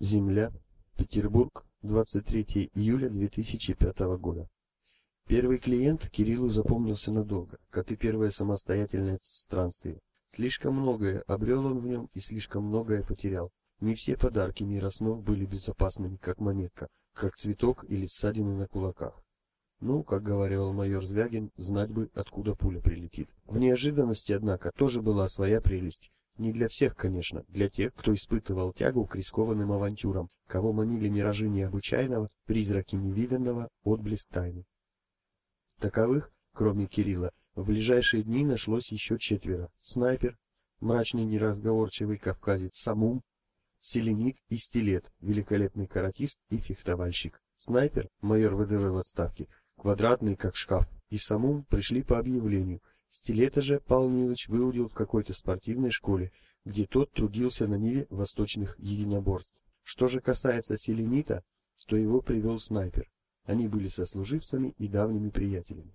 Земля, Петербург, 23 июля 2005 года. Первый клиент Кириллу запомнился надолго, как и первое самостоятельное странствие. Слишком многое обрел он в нем и слишком многое потерял. Не все подарки мира снов были безопасными, как монетка, как цветок или ссадины на кулаках. Ну, как говорил майор Звягин, знать бы, откуда пуля прилетит. В неожиданности, однако, тоже была своя прелесть. Не для всех, конечно, для тех, кто испытывал тягу к рискованным авантюрам, кого манили миражи необычайного, призраки невиданного, отблеск тайны. Таковых, кроме Кирилла, в ближайшие дни нашлось еще четверо. Снайпер, мрачный неразговорчивый кавказец Самум, селенит и стилет, великолепный каратист и фехтовальщик. Снайпер, майор ВДВ в отставке, квадратный как шкаф, и Самум пришли по объявлению – Стилета же Павел Нилович выудил в какой-то спортивной школе, где тот трудился на ниве восточных единоборств. Что же касается Селенита, то его привел снайпер. Они были сослуживцами и давними приятелями.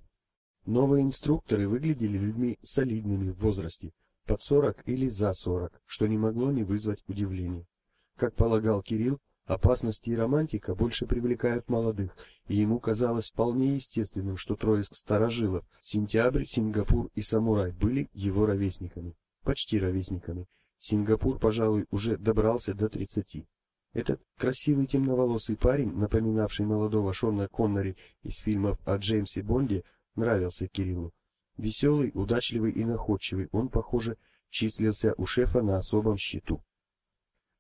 Новые инструкторы выглядели людьми солидными в возрасте, под сорок или за сорок, что не могло не вызвать удивления. Как полагал Кирилл, Опасности и романтика больше привлекают молодых, и ему казалось вполне естественным, что трое старожилов — Сентябрь, Сингапур и Самурай — были его ровесниками. Почти ровесниками. Сингапур, пожалуй, уже добрался до тридцати. Этот красивый темноволосый парень, напоминавший молодого Шона Коннери из фильмов о Джеймсе Бонде, нравился Кириллу. Веселый, удачливый и находчивый, он, похоже, числился у шефа на особом счету.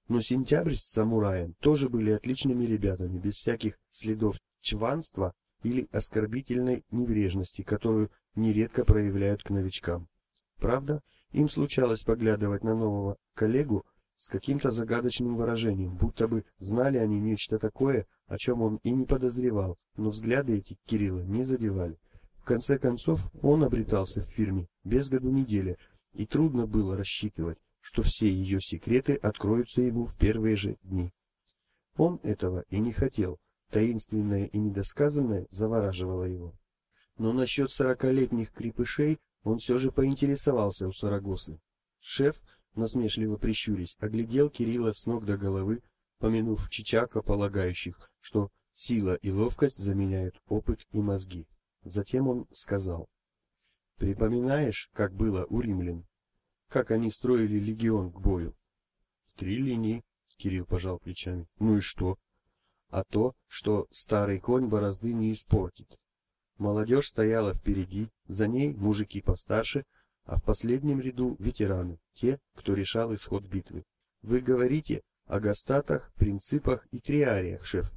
Но Сентябрь с Самураем тоже были отличными ребятами, без всяких следов чванства или оскорбительной неврежности, которую нередко проявляют к новичкам. Правда, им случалось поглядывать на нового коллегу с каким-то загадочным выражением, будто бы знали они нечто такое, о чем он и не подозревал, но взгляды эти Кирилла не задевали. В конце концов, он обретался в фирме без году недели, и трудно было рассчитывать, что все ее секреты откроются ему в первые же дни. Он этого и не хотел, таинственное и недосказанное завораживало его. Но насчет сорокалетних крепышей он все же поинтересовался у Сарагосы. Шеф, насмешливо прищурясь, оглядел Кирилла с ног до головы, помянув Чичака, полагающих, что сила и ловкость заменяют опыт и мозги. Затем он сказал: "Припоминаешь, как было у римлян? Как они строили легион к бою. В три линии, Кирилл пожал плечами. Ну и что? А то, что старый конь борозды не испортит. Молодежь стояла впереди, за ней мужики постарше, а в последнем ряду ветераны, те, кто решал исход битвы. Вы говорите о гастатах, принципах и триариях, шеф.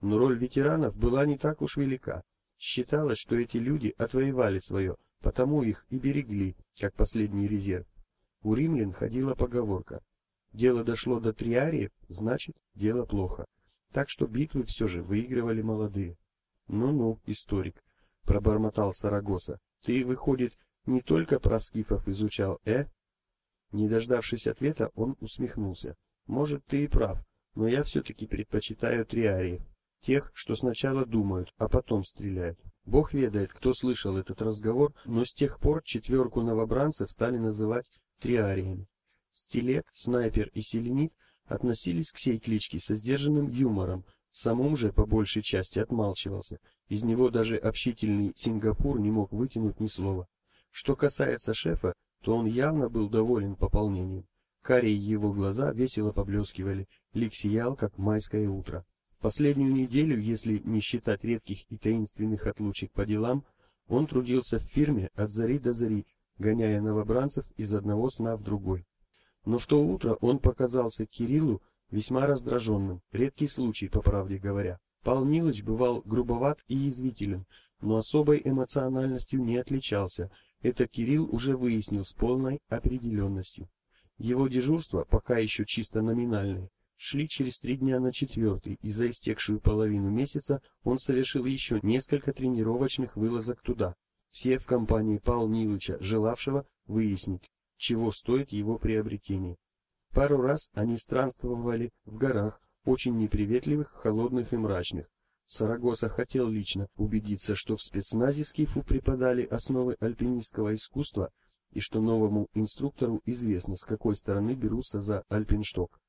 Но роль ветеранов была не так уж велика. Считалось, что эти люди отвоевали свое, потому их и берегли, как последний резерв. У римлян ходила поговорка: дело дошло до триариев, значит, дело плохо. Так что битвы все же выигрывали молодые. Ну-ну, историк, пробормотал Сарагоса. Ты, выходит, не только про скифов изучал, э? Не дождавшись ответа, он усмехнулся. Может, ты и прав, но я все таки предпочитаю триариев, тех, что сначала думают, а потом стреляют. Бог ведает, кто слышал этот разговор, но с тех пор четверку новобранцев стали называть триариями. Стилет, снайпер и селенит относились к сей кличке со сдержанным юмором, самум же по большей части отмалчивался. Из него даже общительный Сингапур не мог вытянуть ни слова. Что касается шефа, то он явно был доволен пополнением. Карие его глаза весело поблескивали, лик сиял, как майское утро. Последнюю неделю, если не считать редких и таинственных отлучек по делам, он трудился в фирме от зари до зари, гоняя новобранцев из одного сна в другой. Но в то утро он показался Кириллу весьма раздраженным, редкий случай, по правде говоря. Павел Нилыч бывал грубоват и язвителен, но особой эмоциональностью не отличался. Это Кирилл уже выяснил с полной определенностью. Его дежурство, пока еще чисто номинальное, шли через три дня на четвертый, и за истекшую половину месяца он совершил еще несколько тренировочных вылазок туда, все в компании Павла Нилыча, желавшего выяснить, чего стоит его приобретение. Пару раз они странствовали в горах, очень неприветливых, холодных и мрачных. Сарагоса хотел лично убедиться, что в спецназе Скифу преподали основы альпинистского искусства и что новому инструктору известно, с какой стороны берутся за альпиншток.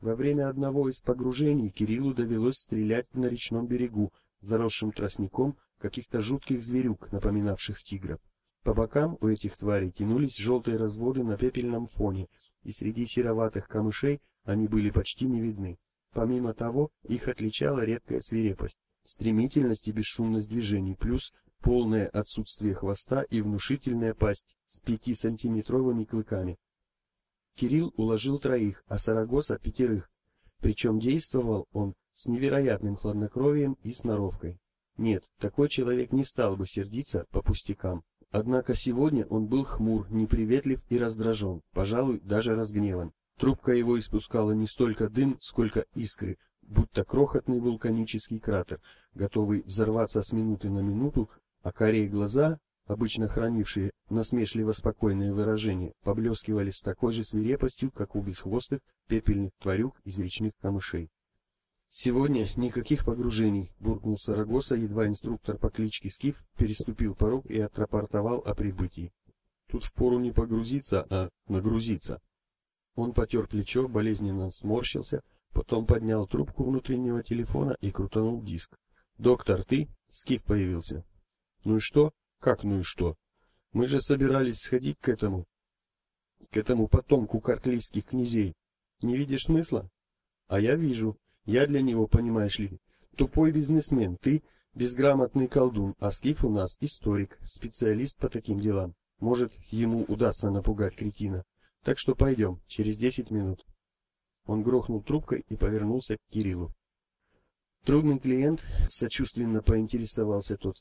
Во время одного из погружений Кириллу довелось стрелять на речном берегу, заросшим тростником каких-то жутких зверюк, напоминавших тигров. По бокам у этих тварей тянулись желтые разводы на пепельном фоне, и среди сероватых камышей они были почти не видны. Помимо того, их отличала редкая свирепость, стремительность и бесшумность движений, плюс полное отсутствие хвоста и внушительная пасть с пятисантиметровыми клыками. Кирилл уложил троих, а Сарагоса пятерых. Причем действовал он с невероятным хладнокровием и сноровкой. Нет, такой человек не стал бы сердиться по пустякам. Однако сегодня он был хмур, неприветлив и раздражен, пожалуй, даже разгневан. Трубка его испускала не столько дым, сколько искры, будто крохотный вулканический кратер, готовый взорваться с минуты на минуту, а карие глаза, обычно хранившие насмешливо спокойное выражение, поблескивали с такой же свирепостью, как у бесхвостых пепельных тварюк из речных камышей. Сегодня никаких погружений, буркнул Сарагоса, едва инструктор по кличке Скиф переступил порог и отрапортовал о прибытии. Тут впору не погрузиться, а нагрузиться. Он потер плечо, болезненно сморщился, потом поднял трубку внутреннего телефона и крутанул диск. «Доктор, ты?» Скиф появился. «Ну и что? Как ну и что? Мы же собирались сходить к этому... к этому потомку картлийских князей. Не видишь смысла? А я вижу. Я для него, понимаешь ли, тупой бизнесмен, ты безграмотный колдун, а Скиф у нас историк, специалист по таким делам. Может, ему удастся напугать кретина. Так что пойдем, через десять минут. Он грохнул трубкой и повернулся к Кириллу. Трудный клиент, сочувственно поинтересовался тот.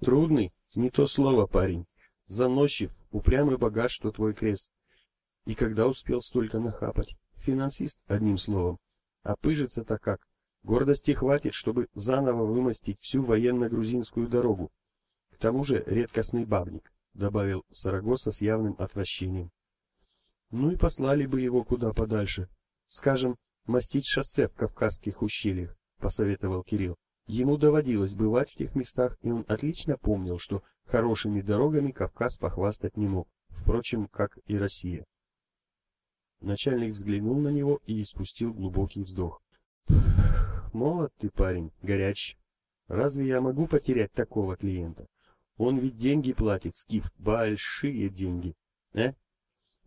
Трудный? Не то слово, парень. Заносчив, упрямый богат, что твой крест. И когда успел столько нахапать? Финансист, одним словом. А пыжится-то как? Гордости хватит, чтобы заново вымостить всю военно-грузинскую дорогу. К тому же редкостный бабник, добавил Сарагоса с явным отвращением. Ну и послали бы его куда подальше. Скажем, мастить шоссе в Кавказских ущельях, посоветовал Кирилл. Ему доводилось бывать в тех местах, и он отлично помнил, что хорошими дорогами Кавказ похвастать не мог, впрочем, как и Россия. Начальник взглянул на него и испустил глубокий вздох. Молод ты, парень, горяч. Разве я могу потерять такого клиента? Он ведь деньги платит, скиф, большие деньги. Э?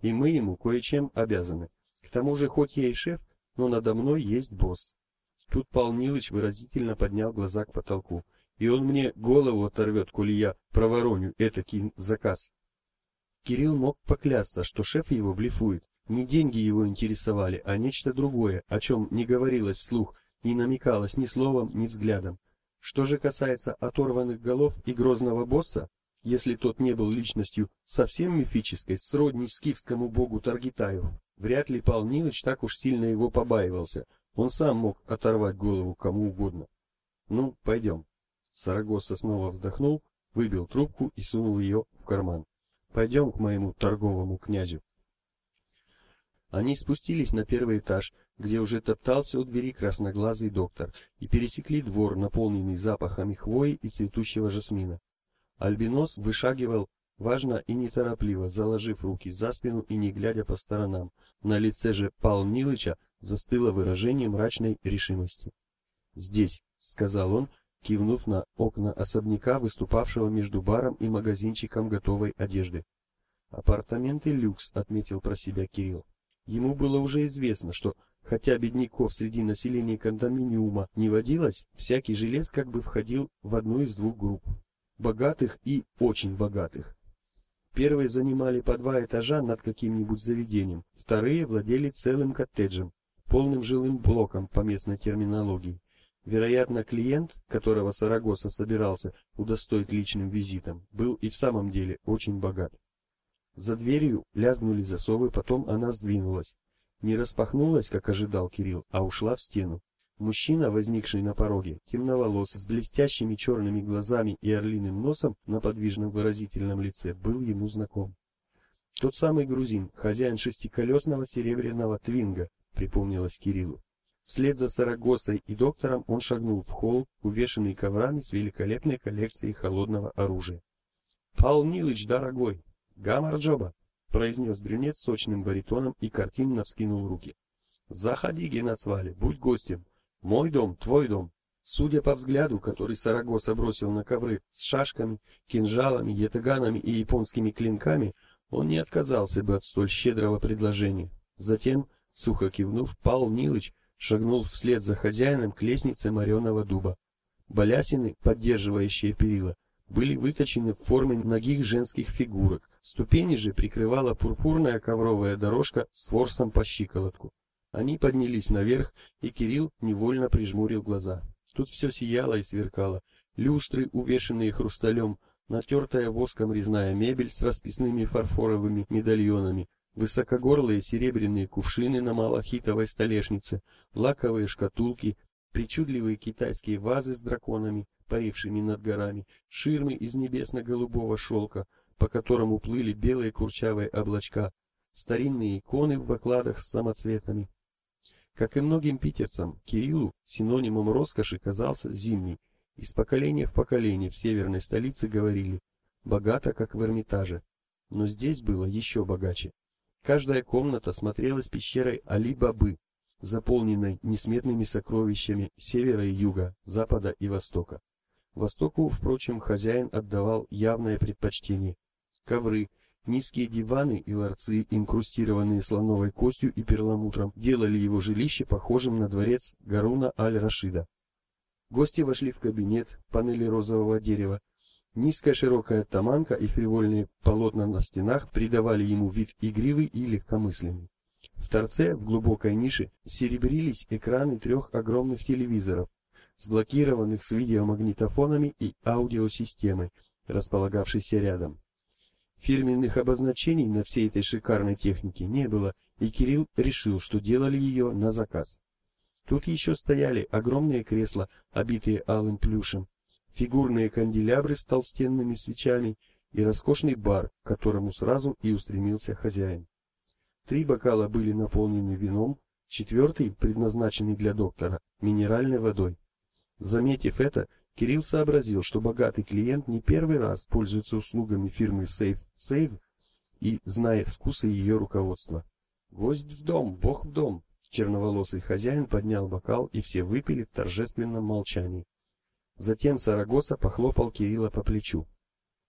и мы ему кое-чем обязаны. К тому же, хоть я и шеф, но надо мной есть босс. Тут Пал Нилыч выразительно поднял глаза к потолку. И он мне голову оторвет, коли я провороню этакий заказ. Кирилл мог поклясться, что шеф его блефует. Не деньги его интересовали, а нечто другое, о чем не говорилось вслух, не намекалось ни словом, ни взглядом. Что же касается оторванных голов и грозного босса, если тот не был личностью совсем мифической, сродни скифскому богу Таргитаю, вряд ли Пал Нилыч так уж сильно его побаивался. Он сам мог оторвать голову кому угодно. Ну, пойдем. Сарагоса снова вздохнул, выбил трубку и сунул ее в карман. Пойдем к моему торговому князю. Они спустились на первый этаж, где уже топтался у двери красноглазый доктор, и пересекли двор, наполненный запахами хвои и цветущего жасмина. Альбинос вышагивал важно и неторопливо, заложив руки за спину и не глядя по сторонам. На лице же Пал Нилыча застыло выражение мрачной решимости. "Здесь", сказал он, кивнув на окна особняка, выступавшего между баром и магазинчиком готовой одежды. Апартаменты люкс, отметил про себя Кирилл. Ему было уже известно, что хотя бедняков среди населения кондоминиума не водилось, всякий жилец как бы входил в одну из двух групп богатых и очень богатых. Первые занимали по два этажа над каким-нибудь заведением, вторые владели целым коттеджем, полным жилым блоком по местной терминологии. Вероятно, клиент, которого Сарагоса собирался удостоить личным визитом, был и в самом деле очень богат. За дверью лязгнули засовы, потом она сдвинулась. Не распахнулась, как ожидал Кирилл, а ушла в стену. Мужчина, возникший на пороге, темноволосый, с блестящими черными глазами и орлиным носом на подвижном выразительном лице, был ему знаком. Тот самый грузин, хозяин шестиколесного серебряного твинга, припомнилось Кириллу. Вслед за Сарагосой и доктором он шагнул в холл, увешанный коврами с великолепной коллекцией холодного оружия. "Пал Нилыч, дорогой, гамар джоба", произнес брюнет сочным баритоном и картинно вскинул руки. Заходи, Генацвали, будь гостем. Мой дом, твой дом. Судя по взгляду, который Сарагоса бросил на ковры с шашками, кинжалами, ятаганами и японскими клинками, он не отказался бы от столь щедрого предложения. Затем, сухо кивнув, Пал Нилыч шагнул вслед за хозяином к лестнице мореного дуба. Балясины, поддерживающие перила, были выточены в форме ногих женских фигурок. Ступени же прикрывала пурпурная ковровая дорожка с ворсом по щиколотку. Они поднялись наверх, и Кирилл невольно прижмурил глаза. Тут все сияло и сверкало. Люстры, увешанные хрусталем, натертая воском резная мебель с расписными фарфоровыми медальонами, высокогорлые серебряные кувшины на малахитовой столешнице, лаковые шкатулки, причудливые китайские вазы с драконами, парившими над горами, ширмы из небесно-голубого шелка, по которому плыли белые курчавые облачка, старинные иконы в бакладах с самоцветами. Как и многим питерцам, Кириллу синонимом роскоши казался зимний. Из поколения в поколение в северной столице говорили «богато, как в Эрмитаже». Но здесь было еще богаче. Каждая комната смотрелась пещерой Али-Бабы, заполненной несметными сокровищами севера и юга, запада и востока. Востоку, впрочем, хозяин отдавал явное предпочтение. Ковры, низкие диваны и ларцы, инкрустированные слоновой костью и перламутром, делали его жилище похожим на дворец Гаруна аль-Рашида. Гости вошли в кабинет, панели розового дерева. Низкая широкая таманка и фривольные полотна на стенах придавали ему вид игривый и легкомысленный. В торце, в глубокой нише, серебрились экраны трех огромных телевизоров, сблокированных с видеомагнитофонами и аудиосистемой, располагавшейся рядом. Фирменных обозначений на всей этой шикарной технике не было, и Кирилл решил, что делали ее на заказ. Тут еще стояли огромные кресла, обитые алым плюшем, фигурные канделябры с толстенными свечами и роскошный бар, к которому сразу и устремился хозяин. Три бокала были наполнены вином, четвертый, предназначенный для доктора, минеральной водой. Заметив это, Кирилл сообразил, что богатый клиент не первый раз пользуется услугами фирмы Safe Save и знает вкусы ее руководства. Гость в дом, бог в дом. Черноволосый хозяин поднял бокал, и все выпили в торжественном молчании. Затем Сарагоса похлопал Кирилла по плечу.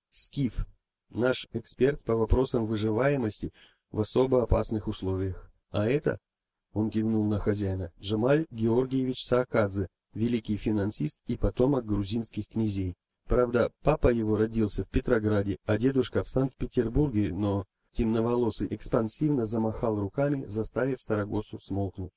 Скиф, наш эксперт по вопросам выживаемости в особо опасных условиях. А это, он кивнул на хозяина, Джамаль Георгиевич Саакадзе, великий финансист и потомок грузинских князей. Правда, папа его родился в Петрограде, а дедушка в Санкт-Петербурге, но темноволосый экспансивно замахал руками, заставив Сарагосу смолкнуть.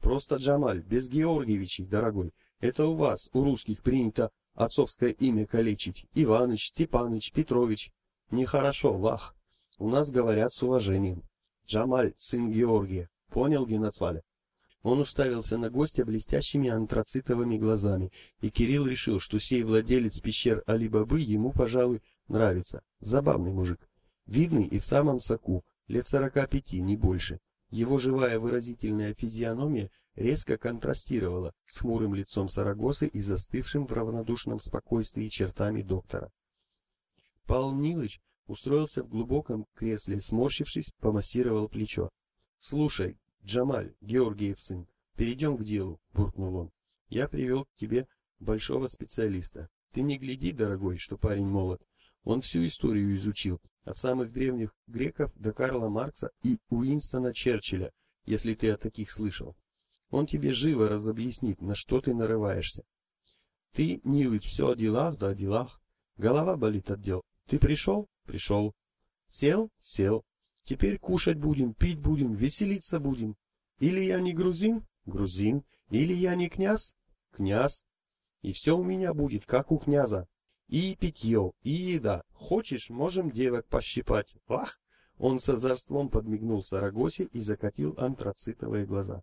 Просто Джамаль, без Георгиевичей, дорогой. Это у вас, у русских, принято отцовское имя калечить. Иваныч, Степаныч, Петрович. Нехорошо, вах. У нас говорят с уважением. Джамаль, сын Георгия. Понял, Генацваля? Он уставился на гостя блестящими антрацитовыми глазами, и Кирилл решил, что сей владелец пещер Али-Бабы ему, пожалуй, нравится. Забавный мужик. Видный и в самом соку, лет сорока пяти, не больше. Его живая выразительная физиономия резко контрастировала с хмурым лицом Сарагосы и застывшим в равнодушном спокойствии чертами доктора. Павел Нилыч устроился в глубоком кресле, сморщившись, помассировал плечо. "Слушай, Джамаль, Георгиев сын, перейдем к делу", буркнул он. "Я привел к тебе большого специалиста. Ты не гляди, дорогой, что парень молод. Он всю историю изучил, от самых древних греков до Карла Маркса и Уинстона Черчилля, если ты о таких слышал. Он тебе живо разобъяснит, на что ты нарываешься. Ты, Нилыч, все о делах да о делах. Голова болит от дел. Ты пришел? Пришел. Сел? Сел. Теперь кушать будем, пить будем, веселиться будем. Или я не грузин? Грузин. Или я не князь? Князь. И все у меня будет, как у князя. И питье, и еда. Хочешь, можем девок пощипать. Вах! Он с озорством подмигнул Сарагосе и закатил антрацитовые глаза.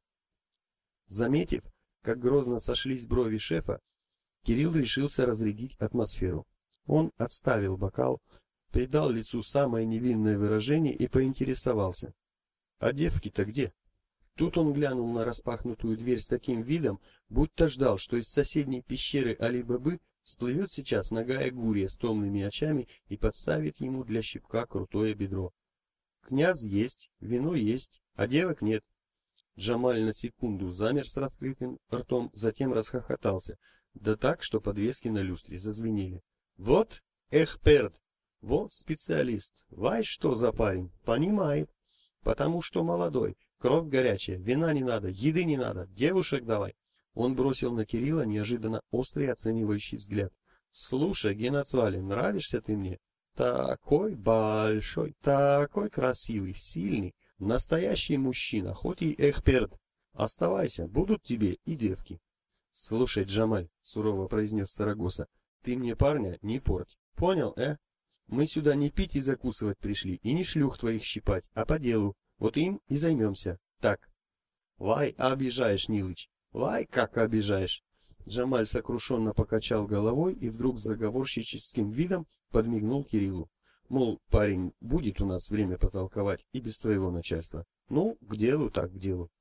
Заметив, как грозно сошлись брови шефа, Кирилл решился разрядить атмосферу. Он отставил бокал, придал лицу самое невинное выражение и поинтересовался: "А девки-то где?" Тут он глянул на распахнутую дверь с таким видом, будто ждал, что из соседней пещеры Али-Бабы всплывет сейчас нагая гурия с томными очами и подставит ему для щипка крутое бедро. Князь есть, вино есть, а девок нет. Джамаль на секунду замер с раскрытым ртом, затем расхохотался, да так, что подвески на люстре зазвенели. Вот эксперт, вот специалист, вай что за парень, понимает, потому что молодой, кровь горячая, вина не надо, еды не надо, девушек давай. Он бросил на Кирилла неожиданно острый оценивающий взгляд. Слушай, Геноцвали, нравишься ты мне? Такой большой, такой красивый, сильный, настоящий мужчина, хоть и эксперт. Оставайся, будут тебе и девки. Слушай, Джамаль, сурово произнес Сарагоса, ты мне парня не порть. Понял, э? Мы сюда не пить и закусывать пришли, и не шлюх твоих щипать, а по делу. Вот им и займемся. Так. Вай, обижаешь, Нилыч. Вай, как обижаешь. Джамаль сокрушенно покачал головой и вдруг с заговорщическим видом подмигнул Кириллу. Мол, парень, будет у нас время потолковать и без твоего начальства. Ну, к делу так, к делу.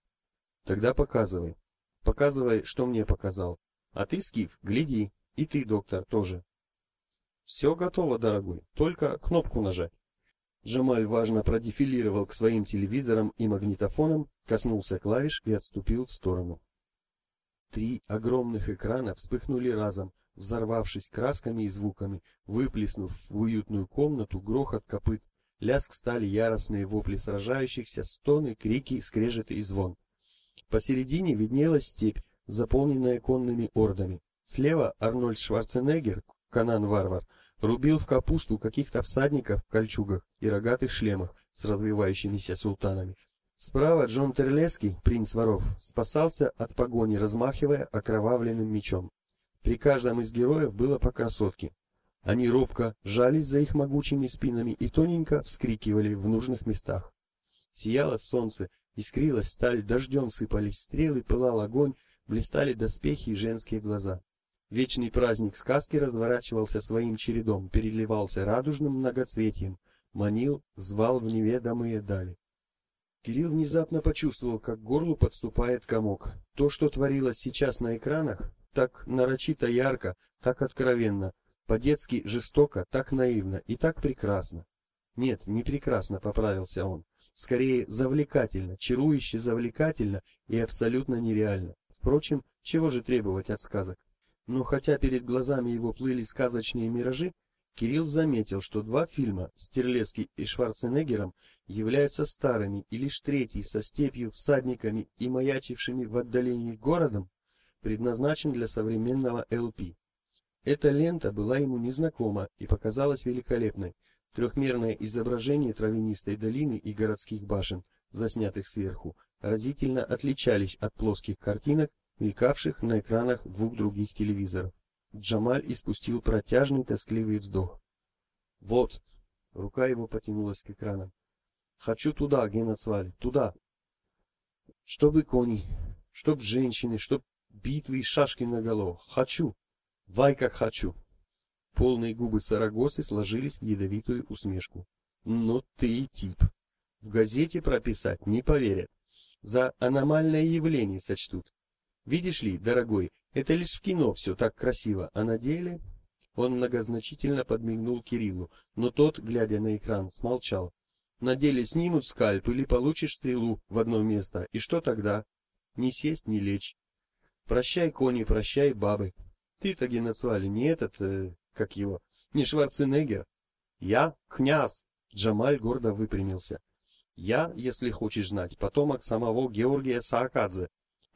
Тогда показывай. Показывай, что мне показал. А ты, Скиф, гляди. И ты, доктор, тоже. Все готово, дорогой. Только кнопку нажать. Джамаль важно продефилировал к своим телевизорам и магнитофонам, коснулся клавиш и отступил в сторону. Три огромных экрана вспыхнули разом, взорвавшись красками и звуками, выплеснув в уютную комнату грохот копыт, лязг стали яростные вопли сражающихся, стоны, крики, скрежеты и звон. Посередине виднелась степь, заполненная конными ордами. Слева Арнольд Шварценеггер, Канан-варвар, рубил в капусту каких-то всадников в кольчугах и рогатых шлемах с развивающимися султанами. Справа Джон Терлеский, принц воров, спасался от погони, размахивая окровавленным мечом. При каждом из героев было по красотке. Они робко жались за их могучими спинами и тоненько вскрикивали в нужных местах. Сияло солнце, искрилась сталь, дождем сыпались стрелы, пылал огонь, блистали доспехи и женские глаза. Вечный праздник сказки разворачивался своим чередом, переливался радужным многоцветием, манил, звал в неведомые дали. Кирилл внезапно почувствовал, как к горлу подступает комок. То, что творилось сейчас на экранах, так нарочито ярко, так откровенно, по-детски жестоко, так наивно и так прекрасно. Нет, не прекрасно, поправился он. Скорее, завлекательно, чарующе завлекательно и абсолютно нереально. Впрочем, чего же требовать от сказок? Но хотя перед глазами его плыли сказочные миражи, Кирилл заметил, что два фильма с Терлецки и Шварценеггером являются старыми, и лишь третий со степью, всадниками и маячившими в отдалении городом предназначен для современного ЛП. Эта лента была ему незнакома и показалась великолепной. Трехмерное изображение травянистой долины и городских башен, заснятых сверху, разительно отличались от плоских картинок, мелькавших на экранах двух других телевизоров. Джамаль испустил протяжный тоскливый вздох. Вот, рука его потянулась к экранам. Хочу туда, Геноцваль, туда. Чтобы кони, чтоб женщины, чтоб битвы и шашки наголо. Хочу. Вай как хочу. Полные губы Сарагосы сложились в ядовитую усмешку. Ну ты тип. В газете прописать не поверят. За аномальное явление сочтут. Видишь ли, дорогой, это лишь в кино все так красиво, а на деле... Он многозначительно подмигнул Кириллу, но тот, глядя на экран, смолчал. На деле снимут скальп или получишь стрелу в одно место, и что тогда? Ни сесть, ни лечь. Прощай, кони, прощай, бабы. Ты-то, Геноцвали, не этот, э, как его, не Шварценеггер. Я князь. Джамаль гордо выпрямился. Я, если хочешь знать, потомок самого Георгия Саакадзе.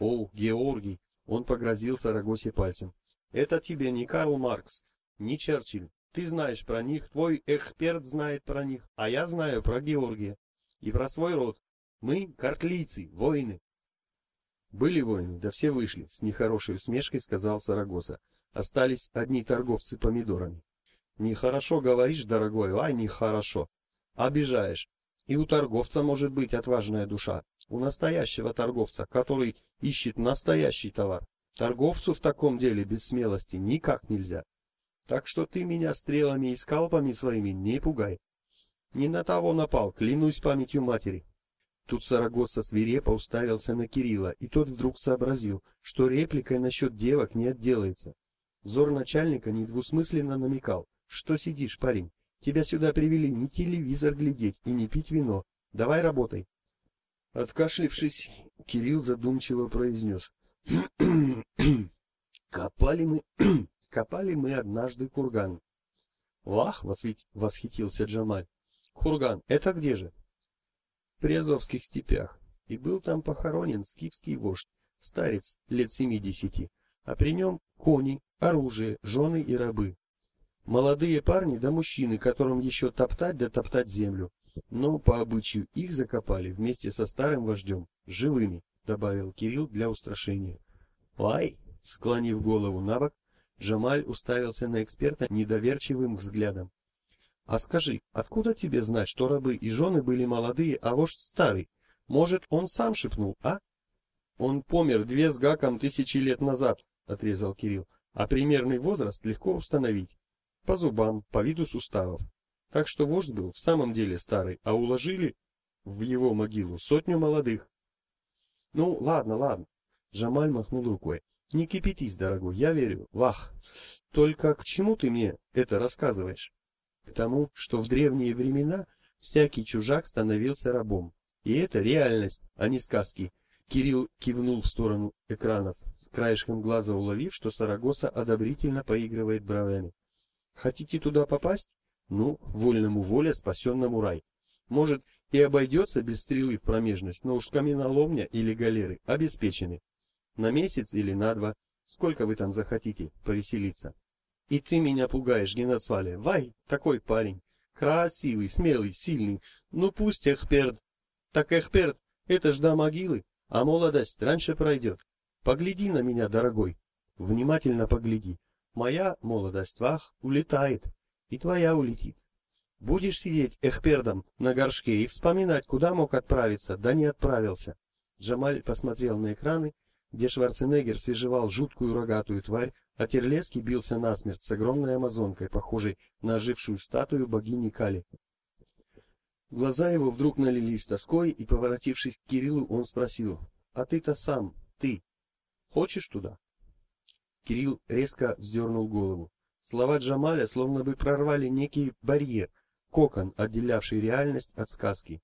О, Георгий! Он погрозил Сарагосе пальцем. Это тебе не Карл Маркс, не Черчилль. Ты знаешь про них, твой эксперт знает про них, а я знаю про Георгия и про свой род. Мы картлийцы, воины, были воины, да все вышли, с нехорошей усмешкой сказал Сарагоса. Остались одни торговцы помидорами. Нехорошо говоришь, дорогой, а нехорошо. Обижаешь. И у торговца может быть отважная душа. У настоящего торговца, который ищет настоящий товар. Торговцу в таком деле без смелости никак нельзя. Так что ты меня стрелами и скалпами своими не пугай. Не на того напал, клянусь памятью матери. Тут Сарагоса свирепо уставился на Кирилла, и тот вдруг сообразил, что репликой насчет девок не отделается. Взор начальника недвусмысленно намекал: "Что сидишь, парень? Тебя сюда привели не телевизор глядеть и не пить вино. Давай работай". Откашлившись, Кирилл задумчиво произнес. Копали мы, копали мы однажды курган. Вах, восхитился Джамаль. Курган, это где же? В Приазовских степях. И был там похоронен скифский вождь, старец лет семидесяти, а при нем кони, оружие, жены и рабы. Молодые парни да мужчины, которым еще топтать да топтать землю. Но по обычаю их закопали вместе со старым вождем, живыми, добавил Кирилл для устрашения. Ай, склонив голову набок, Джамаль уставился на эксперта недоверчивым взглядом. А скажи, откуда тебе знать, что рабы и жены были молодые, а вождь старый? Может, он сам шепнул, а? Он помер две с гаком тысячи лет назад, отрезал Кирилл. А примерный возраст легко установить. По зубам, по виду суставов. Так что вождь был в самом деле старый, а уложили в его могилу сотню молодых. Ну, ладно, ладно. Джамаль махнул рукой. Не кипятись, дорогой, я верю. Вах. Только к чему ты мне это рассказываешь? К тому, что в древние времена всякий чужак становился рабом. И это реальность, а не сказки. Кирилл кивнул в сторону экранов, с краешком глаза уловив, что Сарагоса одобрительно поигрывает бровями. Хотите туда попасть? Ну, вольному воля, спасенному рай. Может, и обойдется без стрелы в промежность, но уж каменоломня или галеры обеспечены. На месяц или на два, сколько вы там захотите повеселиться. И ты меня пугаешь, Геноцвале. Вай, такой парень. Красивый, смелый, сильный. Ну пусть Эхперд. Так Эхперд, это ж до могилы, а молодость раньше пройдет. Погляди на меня, дорогой. Внимательно погляди. Моя молодость, вах, улетает, и твоя улетит. Будешь сидеть эхпердом на горшке и вспоминать, куда мог отправиться, да не отправился. Джамаль посмотрел на экраны, где Шварценеггер свежевал жуткую рогатую тварь, а Терлецкий бился насмерть с огромной амазонкой, похожей на ожившую статую богини Кали. Глаза его вдруг налились тоской, и, поворотившись к Кириллу, он спросил, «А ты-то сам, ты, хочешь туда?» Кирилл резко вздернул голову. Слова Джамаля словно бы прорвали некий барьер, кокон, отделявший реальность от сказки.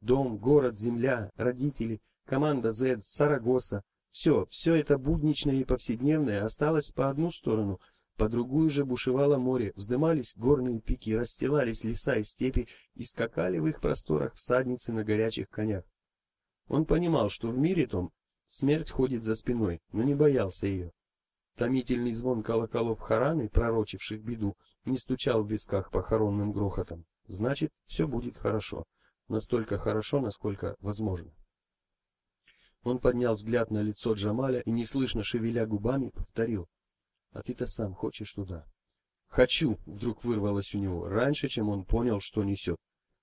Дом, город, земля, родители, команда Z, Сарагоса — все, все это будничное и повседневное осталось по одну сторону, по другую же бушевало море, вздымались горные пики, расстилались леса и степи и скакали в их просторах всадницы на горячих конях. Он понимал, что в мире том смерть ходит за спиной, но не боялся ее. Томительный звон колоколов Хараны, пророчивших беду, не стучал в висках похоронным грохотом. Значит, все будет хорошо. Настолько хорошо, насколько возможно. Он поднял взгляд на лицо Джамаля и, неслышно шевеля губами, повторил. «А ты-то сам хочешь туда?» «Хочу!» — вдруг вырвалось у него, раньше, чем он понял, что несет.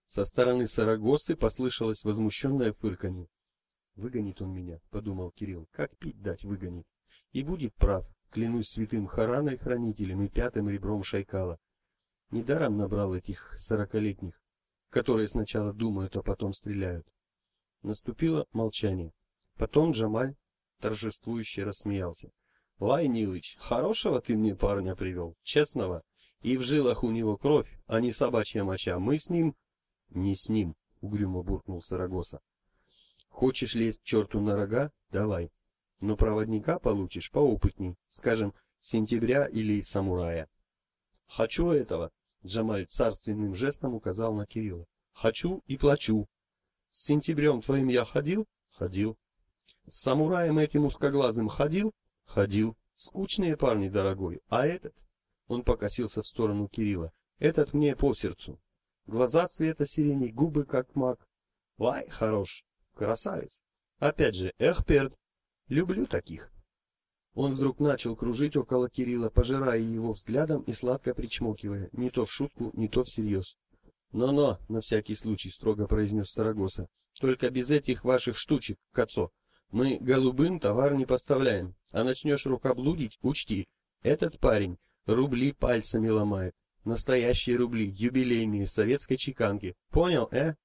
Со стороны Сарагосы послышалось возмущенное фырканье. «Выгонит он меня», — подумал Кирилл. «Как пить дать выгонит?» И будет прав. Клянусь святым Хараной хранителем и пятым ребром Шайкала. Недаром набрал этих сорокалетних, которые сначала думают, а потом стреляют. Наступило молчание. Потом Джамаль торжествующе рассмеялся. Лай Нилыч, хорошего ты мне парня привел, честного. И в жилах у него кровь, а не собачья моча. Мы с ним... Не с ним, угрюмо буркнул Сарагоса. Хочешь лезть черту на рога? Давай но проводника получишь поопытней, скажем, сентября или самурая. Хочу этого, Джамаль царственным жестом указал на Кирилла. Хочу и плачу. С сентябрем твоим я ходил? Ходил. С самураем этим узкоглазым ходил? Ходил. Скучные парни, дорогой. А этот? Он покосился в сторону Кирилла. Этот мне по сердцу. Глаза цвета сирени, губы как мак. Вай, хорош. Красавец. Опять же, эх, перд, Люблю таких. Он вдруг начал кружить около Кирилла, пожирая его взглядом и сладко причмокивая, не то в шутку, не то всерьез. «Но-но», — на всякий случай строго произнес Сарагоса, — «только без этих ваших штучек, Кацо. Мы голубым товар не поставляем, а начнешь рукоблудить, учти, этот парень рубли пальцами ломает. Настоящие рубли, юбилейные, советской чеканки. Понял, э?»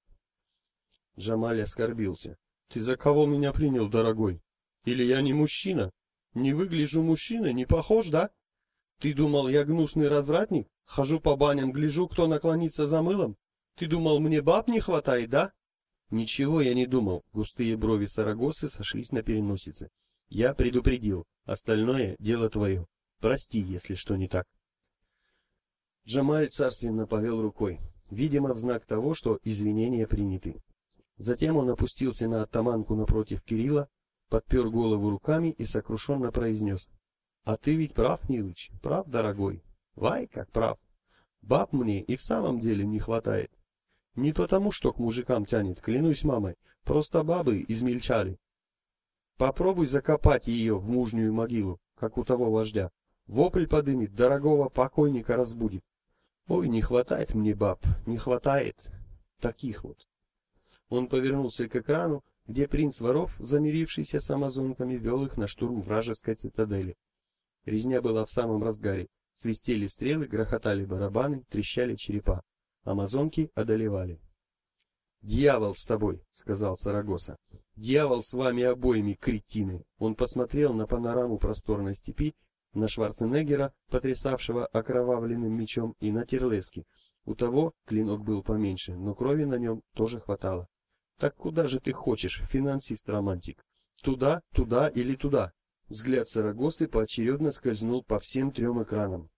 Джамаль оскорбился. «Ты за кого меня принял, дорогой?» Или я не мужчина? Не выгляжу мужчиной, не похож, да? Ты думал, я гнусный развратник? Хожу по баням, гляжу, кто наклонится за мылом? Ты думал, мне баб не хватает, да? Ничего я не думал. Густые брови Сарагосы сошлись на переносице. Я предупредил. Остальное дело твое. Прости, если что не так. Джамаль царственно повел рукой, видимо, в знак того, что извинения приняты. Затем он опустился на оттаманку напротив Кирилла, подпер голову руками и сокрушенно произнес. — А ты ведь прав, Нилыч, прав, дорогой. Вай, как прав. Баб мне и в самом деле не хватает. Не потому, что к мужикам тянет, клянусь мамой, просто бабы измельчали. Попробуй закопать ее в мужнюю могилу, как у того вождя. Вопль подымет, дорогого покойника разбудит. Ой, не хватает мне баб, не хватает. Таких вот. Он повернулся к экрану, где принц воров, замирившийся с амазонками, вел их на штурм вражеской цитадели. Резня была в самом разгаре. Свистели стрелы, грохотали барабаны, трещали черепа. Амазонки одолевали. «Дьявол с тобой!» — сказал Сарагоса. «Дьявол с вами обоими, кретины!» Он посмотрел на панораму просторной степи, на Шварценеггера, потрясавшего окровавленным мечом, и на Терлески. У того клинок был поменьше, но крови на нем тоже хватало. «Так куда же ты хочешь, финансист-романтик? Туда, туда или туда?» Взгляд Сарагосы поочередно скользнул по всем трем экранам.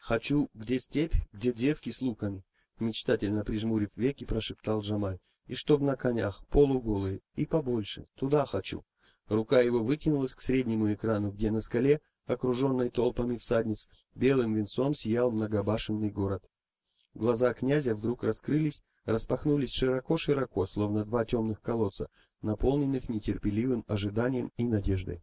«Хочу, где степь, где девки с луками, мечтательно прижмурив веки, прошептал Джамаль. И чтоб на конях, полуголые, и побольше. Туда хочу. Рука его вытянулась к среднему экрану, где на скале, окруженной толпами всадниц, белым венцом сиял многобашенный город. Глаза князя вдруг раскрылись, распахнулись широко-широко, словно два темных колодца, наполненных нетерпеливым ожиданием и надеждой.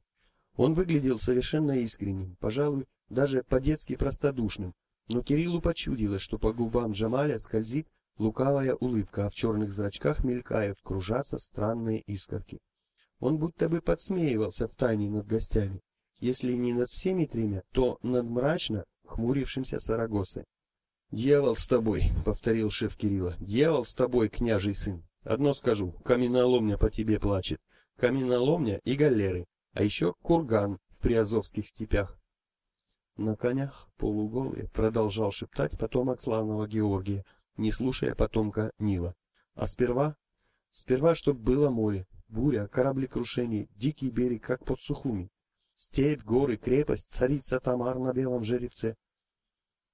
Он выглядел совершенно искренним, пожалуй, даже по-детски простодушным, но Кириллу почудилось, что по губам Джамаля скользит лукавая улыбка, а в черных зрачках мелькают, кружатся странные искорки. Он будто бы подсмеивался в тайне над гостями, если не над всеми тремя, то над мрачно хмурившимся Сарагосой. «Дьявол с тобой», — повторил шеф Кирилла, — «дьявол с тобой, княжий сын. Одно скажу, каменоломня по тебе плачет. Каменоломня и галеры, а еще курган в приазовских степях. На конях полуголые продолжал шептать потомок славного Георгия, не слушая потомка Нила. А сперва, сперва чтоб было море, буря, кораблекрушение, дикий берег, как под Сухуми. Степь, горы, крепость, царица Тамар на белом жеребце.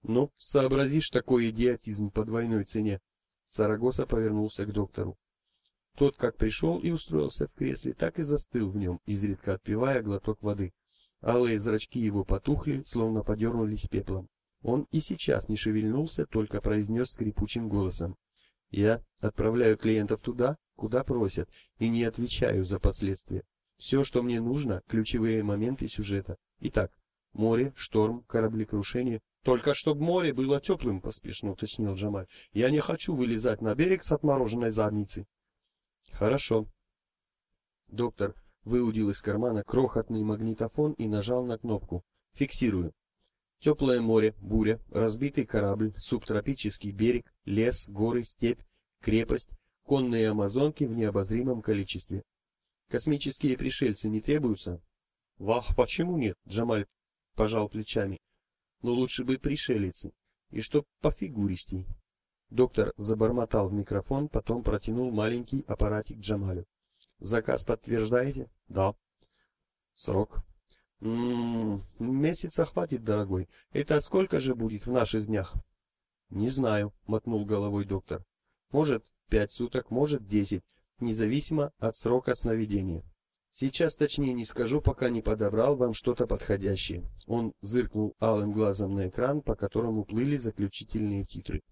Ну, сообразишь такой идиотизм по двойной цене. Сарагоса повернулся к доктору. Тот, как пришел и устроился в кресле, так и застыл в нем, изредка отпивая глоток воды. Алые зрачки его потухли, словно подернулись пеплом. Он и сейчас не шевельнулся, только произнес скрипучим голосом. Я отправляю клиентов туда, куда просят, и не отвечаю за последствия. Все, что мне нужно, ключевые моменты сюжета. Итак, море, шторм, кораблекрушение. Только чтобы море было теплым, поспешно уточнил Джамаль. Я не хочу вылезать на берег с отмороженной задницей. Хорошо. Доктор выудил из кармана крохотный магнитофон и нажал на кнопку. Фиксирую. Теплое море, буря, разбитый корабль, субтропический берег, лес, горы, степь, крепость, конные амазонки в необозримом количестве. Космические пришельцы не требуются? Вах, почему нет? Джамаль пожал плечами. Но лучше бы пришелицы, и чтоб по фигуристей. Доктор забормотал в микрофон, потом протянул маленький аппаратик Джамалю. Заказ подтверждаете? Да. Срок? М-м, месяца хватит, дорогой. Это сколько же будет в наших днях? Не знаю, мотнул головой доктор. Может, пять суток, может, десять, независимо от срока сновидения. Сейчас точнее не скажу, пока не подобрал вам что-то подходящее. Он зыркнул алым глазом на экран, по которому плыли заключительные титры.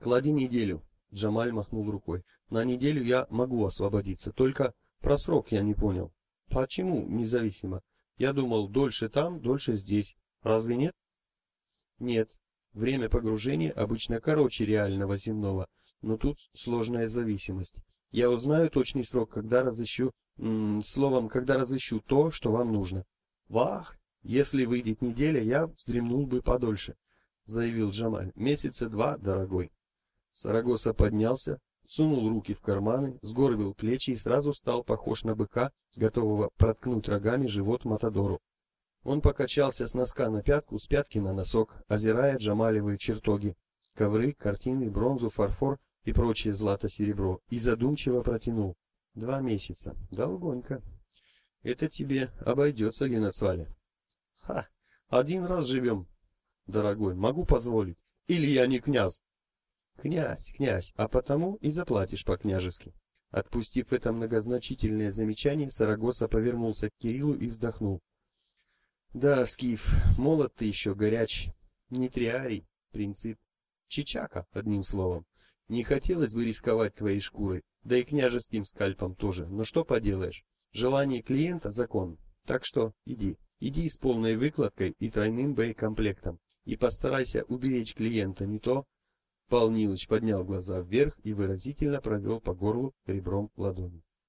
Клади неделю. Джамаль махнул рукой. На неделю я могу освободиться, только про срок я не понял. Почему независимо? Я думал, дольше там, дольше здесь. Разве нет? Нет. Время погружения обычно короче реального земного, но тут сложная зависимость. Я узнаю точный срок, когда разыщу, м словом, когда разыщу то, что вам нужно. Вах, если выйдет неделя, я вздремнул бы подольше, заявил Джамаль. Месяца два, дорогой. Сарагоса поднялся, сунул руки в карманы, сгорбил плечи и сразу стал похож на быка, готового проткнуть рогами живот Матадору. Он покачался с носка на пятку, с пятки на носок, озирая Джамалевые чертоги. Ковры, картины, бронзу, фарфор, и прочее злато-серебро и задумчиво протянул. Два месяца. Долгонько. Это тебе обойдется, Геноцваля. Ха, один раз живем, дорогой, могу позволить. Или я не князь? Князь, князь, а потому и заплатишь по-княжески. Отпустив это многозначительное замечание, Сарагоса повернулся к Кириллу и вздохнул. Да, Скиф, молод ты еще, горяч. Не триарий, принцип. Чичака, одним словом. Не хотелось бы рисковать твоей шкурой, да и княжеским скальпом тоже, но что поделаешь. Желание клиента закон. Так что иди, иди с полной выкладкой и тройным боекомплектом. И постарайся уберечь клиента, не то... Пал Нилыч поднял глаза вверх и выразительно провел по горлу ребром ладони.